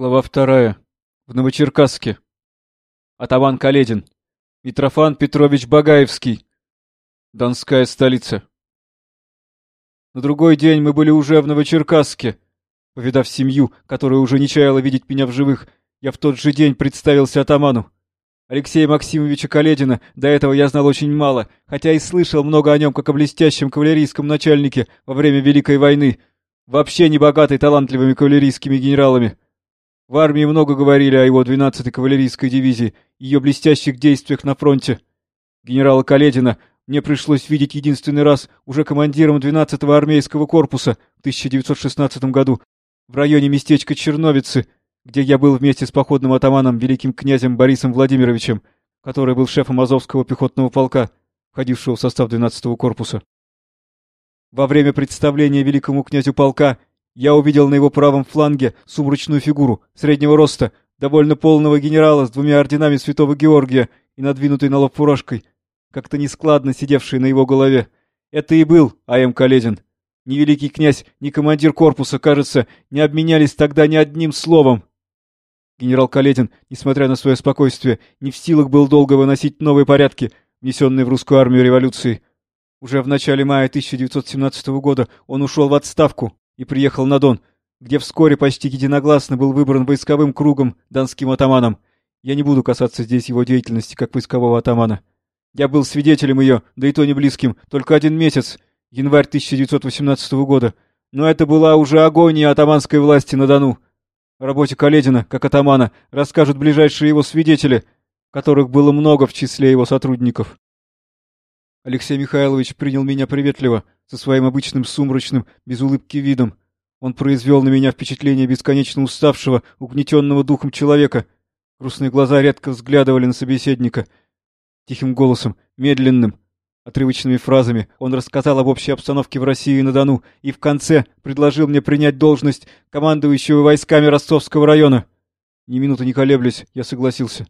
Глава вторая. В Новочеркасске. Атаман Каледин. Митрофан Петрович Багаевский. Донская столица. На другой день мы были уже в Новочеркасске. Повидав семью, которая уже не чаяла видеть меня в живых, я в тот же день представился атаману. Алексея Максимовича Каледина до этого я знал очень мало, хотя и слышал много о нем как о блестящем кавалерийском начальнике во время Великой войны, вообще не богатой талантливыми кавалерийскими генералами. В армии много говорили о его 12-й кавалерийской дивизии, ее блестящих действиях на фронте. Генерала Каледина мне пришлось видеть единственный раз уже командиром 12-го армейского корпуса в 1916 году в районе местечка Черновицы, где я был вместе с походным атаманом великим князем Борисом Владимировичем, который был шефом Азовского пехотного полка, входившего в состав 12-го корпуса. Во время представления великому князю полка я увидел на его правом фланге сумрачную фигуру, среднего роста, довольно полного генерала с двумя орденами святого Георгия и надвинутой на лоб фуражкой, как-то нескладно сидевшей на его голове. Это и был А.М. Каледин. Ни великий князь, ни командир корпуса, кажется, не обменялись тогда ни одним словом. Генерал Каледин, несмотря на свое спокойствие, не в силах был долго выносить новые порядки, внесенные в русскую армию революции. Уже в начале мая 1917 года он ушел в отставку, и приехал на Дон, где вскоре почти единогласно был выбран войсковым кругом донским атаманом. Я не буду касаться здесь его деятельности как войскового атамана. Я был свидетелем ее, да и то не близким, только один месяц, январь 1918 года. Но это была уже агония атаманской власти на Дону. О работе Каледина, как атамана, расскажут ближайшие его свидетели, которых было много в числе его сотрудников. Алексей Михайлович принял меня приветливо, со своим обычным сумрачным, без улыбки видом. Он произвел на меня впечатление бесконечно уставшего, угнетенного духом человека. Грустные глаза редко взглядывали на собеседника. Тихим голосом, медленным, отрывочными фразами он рассказал об общей обстановке в России и на Дону и в конце предложил мне принять должность командующего войсками Ростовского района. Ни минуты не колеблясь, я согласился.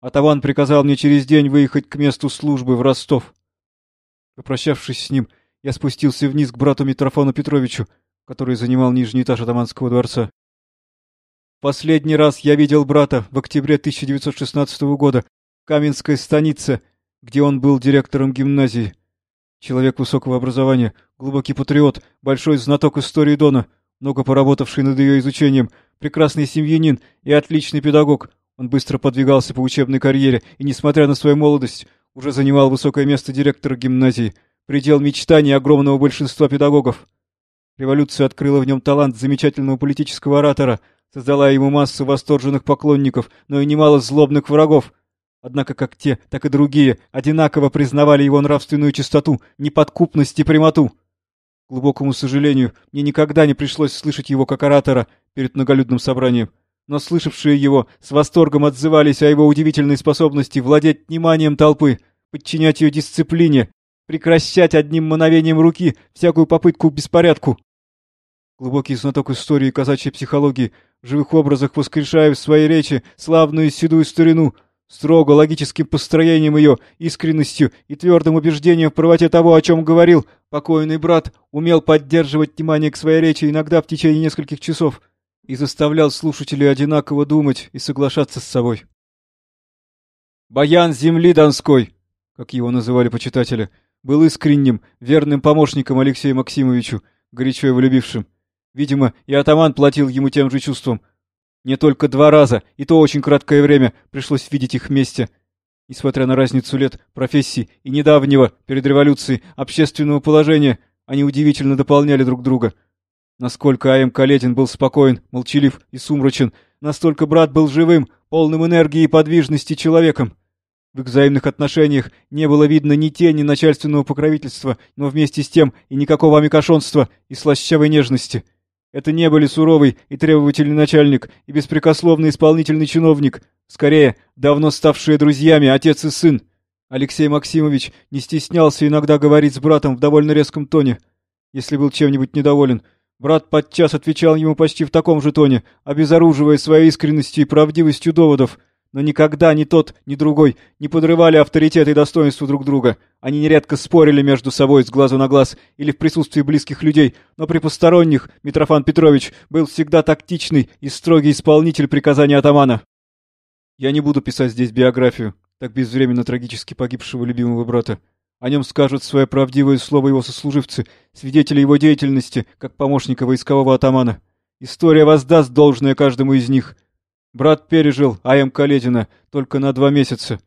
Атаван приказал мне через день выехать к месту службы в Ростов. Попрощавшись с ним, я спустился вниз к брату Митрофану Петровичу, который занимал нижний этаж атаманского дворца. Последний раз я видел брата в октябре 1916 года в Каменской станице, где он был директором гимназии. Человек высокого образования, глубокий патриот, большой знаток истории Дона, много поработавший над ее изучением, прекрасный семьянин и отличный педагог. Он быстро подвигался по учебной карьере и, несмотря на свою молодость, уже занимал высокое место директора гимназии, предел мечтаний огромного большинства педагогов. Революция открыла в нем талант замечательного политического оратора, создала ему массу восторженных поклонников, но и немало злобных врагов. Однако как те, так и другие одинаково признавали его нравственную чистоту, неподкупность и прямоту. К глубокому сожалению, мне никогда не пришлось слышать его как оратора перед многолюдным собранием но слышавшие его с восторгом отзывались о его удивительной способности владеть вниманием толпы, подчинять ее дисциплине, прекращать одним мановением руки всякую попытку к беспорядку. Глубокий знаток истории казачьей психологии в живых образах воскрешая в своей речи славную седую старину, строго логическим построением ее, искренностью и твердым убеждением в правоте того, о чем говорил, покойный брат умел поддерживать внимание к своей речи иногда в течение нескольких часов и заставлял слушателей одинаково думать и соглашаться с собой. «Баян земли Донской», как его называли почитатели, был искренним, верным помощником Алексею Максимовичу, горячо его любившим. Видимо, и атаман платил ему тем же чувством. Не только два раза, и то очень краткое время, пришлось видеть их вместе. Несмотря на разницу лет, профессий и недавнего, перед революцией, общественного положения, они удивительно дополняли друг друга — Насколько А.М. Калетин был спокоен, молчалив и сумрачен, настолько брат был живым, полным энергии и подвижности человеком. В их взаимных отношениях не было видно ни тени начальственного покровительства, но вместе с тем и никакого амикошонства и слащавой нежности. Это не были суровый и требовательный начальник и беспрекословный исполнительный чиновник, скорее, давно ставшие друзьями отец и сын. Алексей Максимович не стеснялся иногда говорить с братом в довольно резком тоне, если был чем-нибудь недоволен — Брат подчас отвечал ему почти в таком же тоне, обезоруживая своей искренностью и правдивостью доводов, но никогда ни тот, ни другой не подрывали авторитет и достоинство друг друга. Они нередко спорили между собой с глазу на глаз или в присутствии близких людей, но при посторонних Митрофан Петрович был всегда тактичный и строгий исполнитель приказаний атамана. Я не буду писать здесь биографию, так безвременно трагически погибшего любимого брата. О нем скажут свое правдивое слово его сослуживцы, свидетели его деятельности, как помощника войскового атамана. История воздаст должное каждому из них. Брат пережил А.М. Каледина только на два месяца.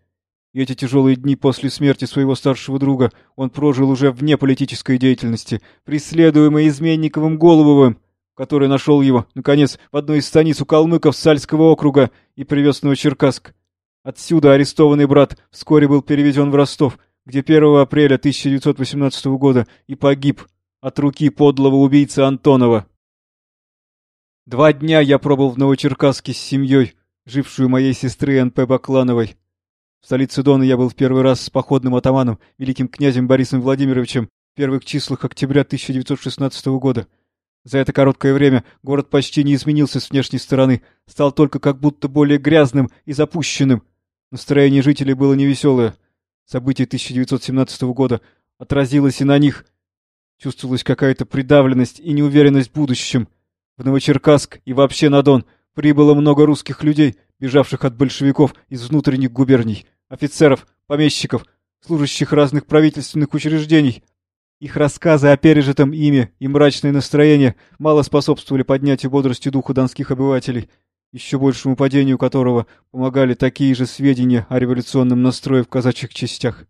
И эти тяжелые дни после смерти своего старшего друга он прожил уже вне политической деятельности, преследуемый изменниковым Голубовым, который нашел его, наконец, в одной из станиц у калмыков Сальского округа и привез в Новочеркасск. Отсюда арестованный брат вскоре был переведен в Ростов, где 1 апреля 1918 года и погиб от руки подлого убийцы Антонова. Два дня я пробыл в Новочеркасске с семьей, жившую моей сестры Н.П. Баклановой. В столице Дона я был в первый раз с походным атаманом, великим князем Борисом Владимировичем, в первых числах октября 1916 года. За это короткое время город почти не изменился с внешней стороны, стал только как будто более грязным и запущенным. Настроение жителей было невеселое. Событие 1917 года отразилось и на них. Чувствовалась какая-то придавленность и неуверенность в будущем. В Новочеркасск и вообще на Дон прибыло много русских людей, бежавших от большевиков из внутренних губерний, офицеров, помещиков, служащих разных правительственных учреждений. Их рассказы о пережитом ими и мрачное настроение мало способствовали поднятию бодрости духа донских обывателей, еще большему падению которого помогали такие же сведения о революционном настрое в казачьих частях.